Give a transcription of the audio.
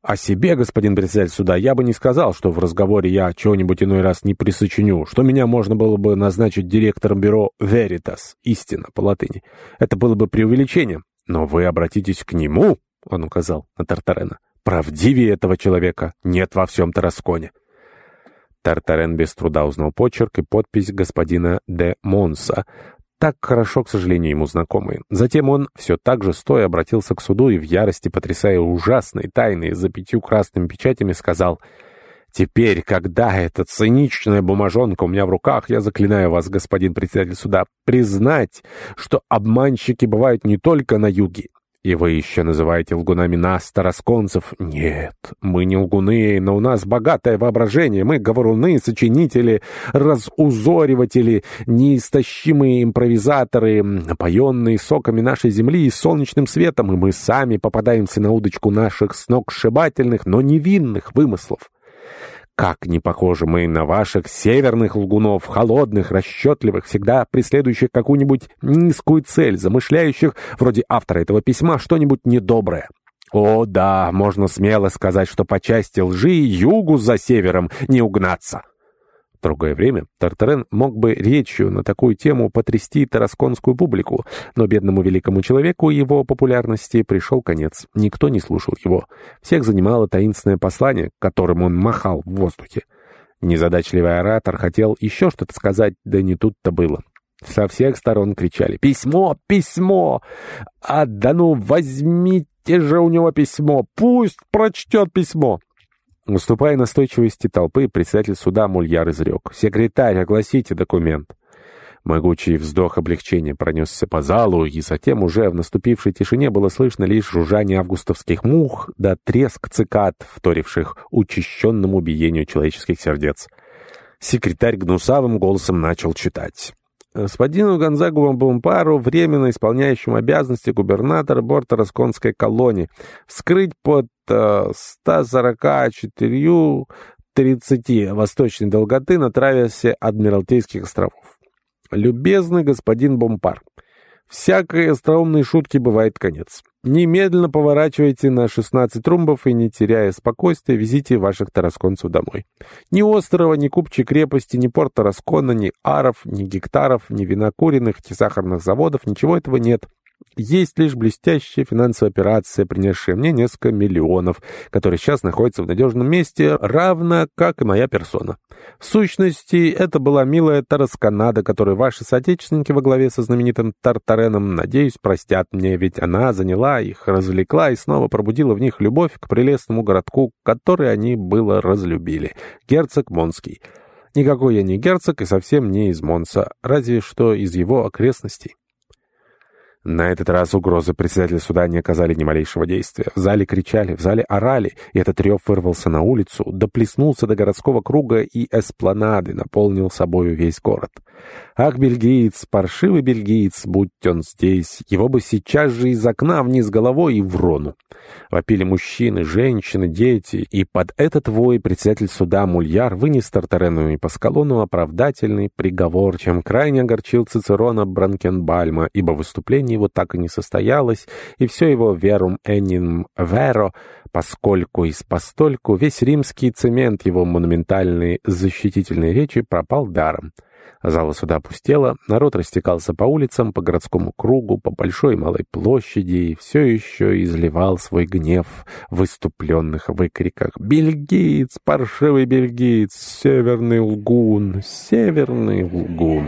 О себе, господин председатель суда, я бы не сказал, что в разговоре я чего-нибудь иной раз не присочиню, что меня можно было бы назначить директором бюро «Veritas» — «Истина» по латыни. Это было бы преувеличением. Но вы обратитесь к нему, — он указал на Тартарена. Правдивее этого человека нет во всем Тарасконе. Тартарен без труда узнал почерк и подпись господина де Монса, так хорошо, к сожалению, ему знакомые. Затем он все так же стоя обратился к суду и в ярости, потрясая ужасной тайной за пятью красными печатями, сказал «Теперь, когда эта циничная бумажонка у меня в руках, я заклинаю вас, господин председатель суда, признать, что обманщики бывают не только на юге, и вы еще называете лгунами нас, тарасконцев? Нет, мы не лгуны, но у нас богатое воображение. Мы говоруны, сочинители, разузориватели, неистощимые импровизаторы, напоенные соками нашей земли и солнечным светом, и мы сами попадаемся на удочку наших сногсшибательных, но невинных вымыслов. Как не похожи мы на ваших северных лгунов, холодных, расчетливых, всегда преследующих какую-нибудь низкую цель, замышляющих, вроде автора этого письма, что-нибудь недоброе. О, да, можно смело сказать, что по части лжи югу за севером не угнаться. В другое время Тартарен мог бы речью на такую тему потрясти тарасконскую публику, но бедному великому человеку его популярности пришел конец. Никто не слушал его. Всех занимало таинственное послание, которым он махал в воздухе. Незадачливый оратор хотел еще что-то сказать, да не тут-то было. Со всех сторон кричали «Письмо! Письмо! А да ну возьмите же у него письмо! Пусть прочтет письмо!» Уступая настойчивости толпы, председатель суда Мульяр изрек. «Секретарь, огласите документ». Могучий вздох облегчения пронесся по залу, и затем уже в наступившей тишине было слышно лишь жужжание августовских мух да треск цикад, вторивших учащенному биению человеческих сердец. Секретарь гнусавым голосом начал читать господину Гонзагу Бомпару, временно исполняющему обязанности губернатора борта Росконской колонии, вскрыть под э, 144 30 восточной долготы на траверсе Адмиралтейских островов. Любезный господин Бомпар, Всякой остроумной шутки бывает конец. Немедленно поворачивайте на 16 румбов и, не теряя спокойствия, везите ваших тарасконцев домой. Ни острова, ни купчей крепости, ни порта Раскона, ни аров, ни гектаров, ни винокуренных, ни сахарных заводов, ничего этого нет. Есть лишь блестящая финансовая операция, принесшая мне несколько миллионов, которые сейчас находятся в надежном месте, равно как и моя персона. В сущности, это была милая Тарасканада, которую ваши соотечественники во главе со знаменитым Тартареном, надеюсь, простят мне, ведь она заняла их, развлекла и снова пробудила в них любовь к прелестному городку, который они было разлюбили. Герцог Монский. Никакой я не герцог и совсем не из Монса, разве что из его окрестностей. На этот раз угрозы председателя суда не оказали ни малейшего действия. В зале кричали, в зале орали, и этот рев вырвался на улицу, доплеснулся до городского круга и эспланады, наполнил собою весь город. Ах, бельгиец, паршивый бельгиец, будь он здесь, его бы сейчас же из окна вниз головой и в рону. Вопили мужчины, женщины, дети, и под этот вой председатель суда Мульяр вынес Тартарену и Паскалону оправдательный приговор, чем крайне огорчил Цицерона Бранкенбальма, ибо выступление его так и не состоялось, и все его «верум энин веро», поскольку из постольку весь римский цемент его монументальной защитительной речи пропал даром. Зала суда опустела, народ растекался по улицам, по городскому кругу, по большой и малой площади и все еще изливал свой гнев в выступленных выкриках «Бельгиец! Паршивый бельгиец! Северный лгун! Северный лгун!»